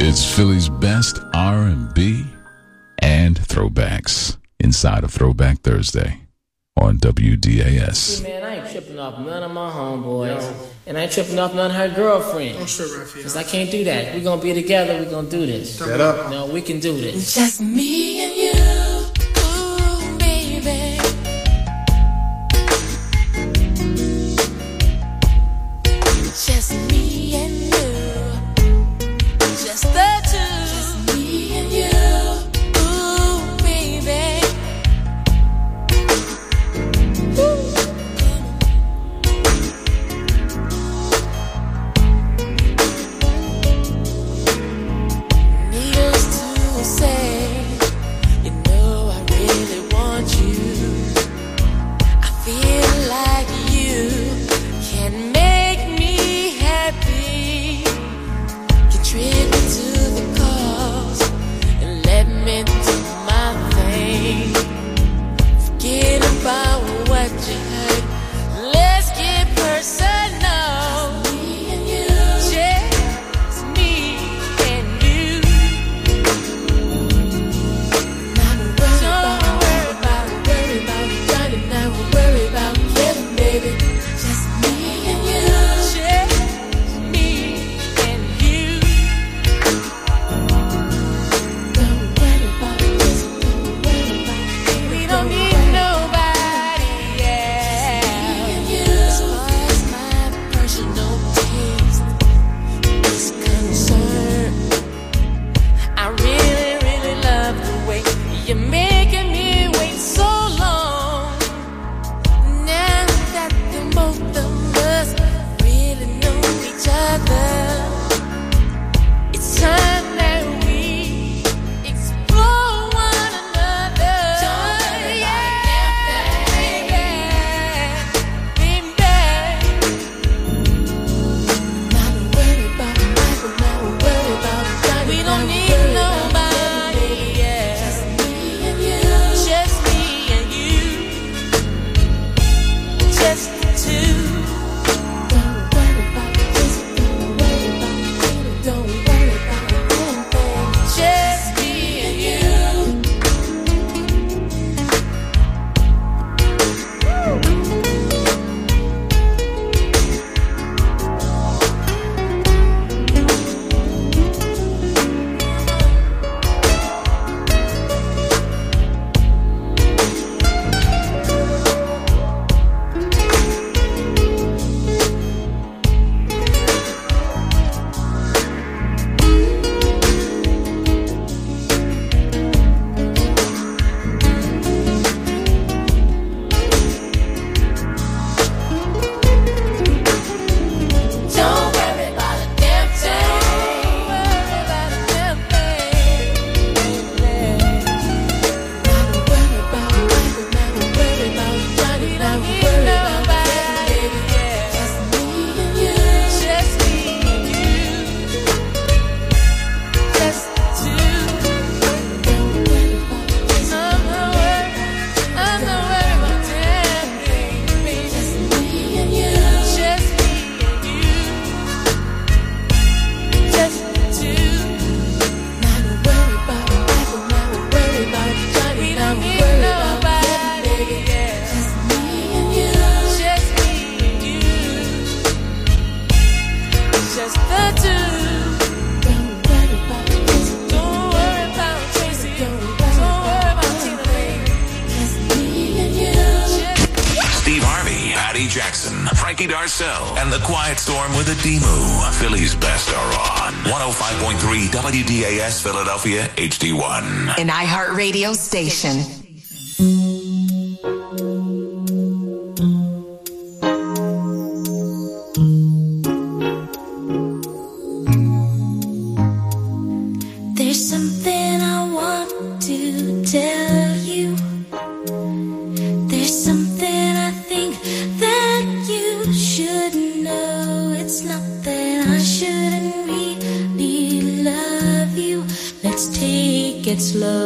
It's Philly's best R&B and throwbacks inside of Throwback Thursday on WDAS. Hey man, I ain't tripping off none of my homeboys, no. and I ain't tripping off none of her girlfriend. Don't oh, trip, Cause I can't do that. We're gonna be together. We're gonna do this. Shut up. No, we can do this. Just me and you. Jackson, Frankie Darcell, and The Quiet Storm with Adimu. Philly's best are on 105.3 WDAS Philadelphia HD1. An iHeartRadio station. it's love.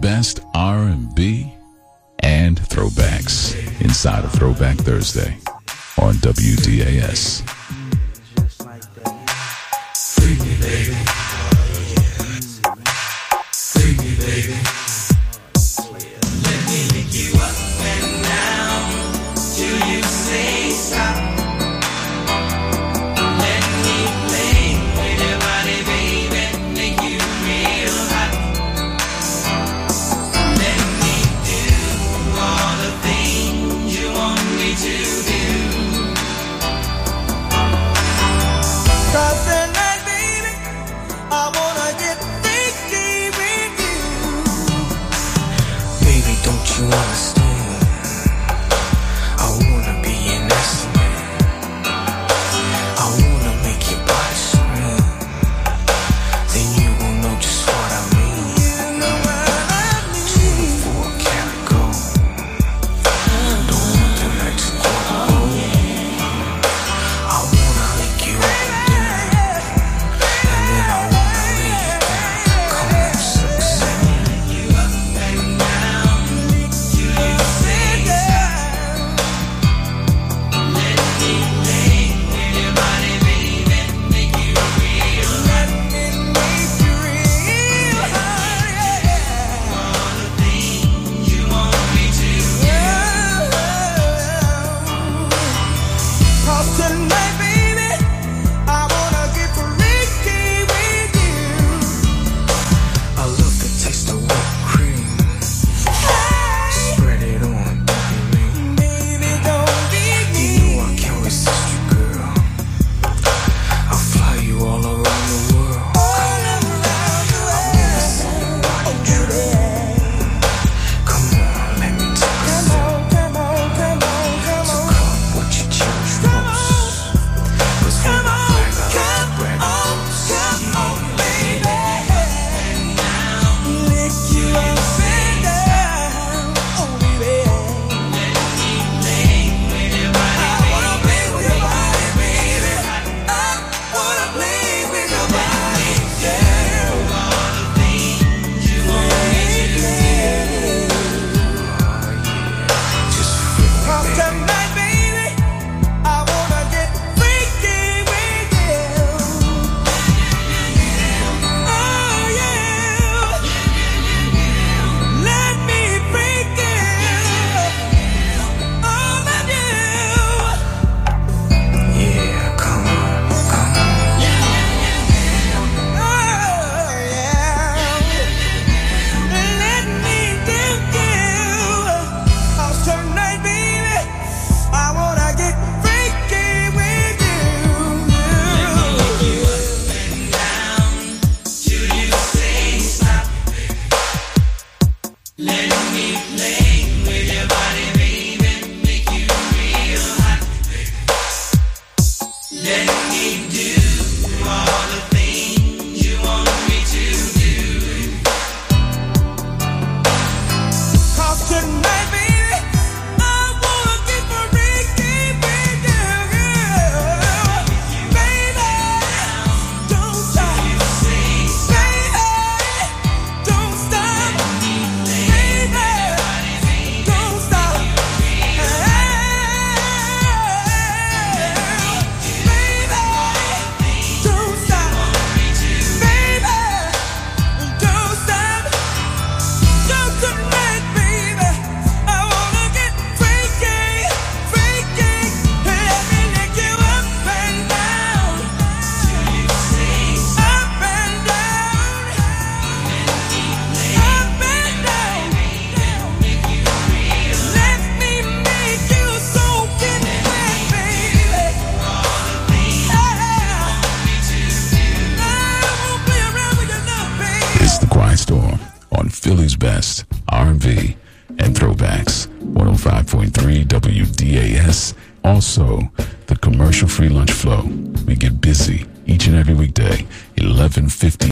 best R&B and throwbacks inside of Throwback Thursday on WDAS. Also, the commercial free lunch flow. We get busy each and every weekday, 1150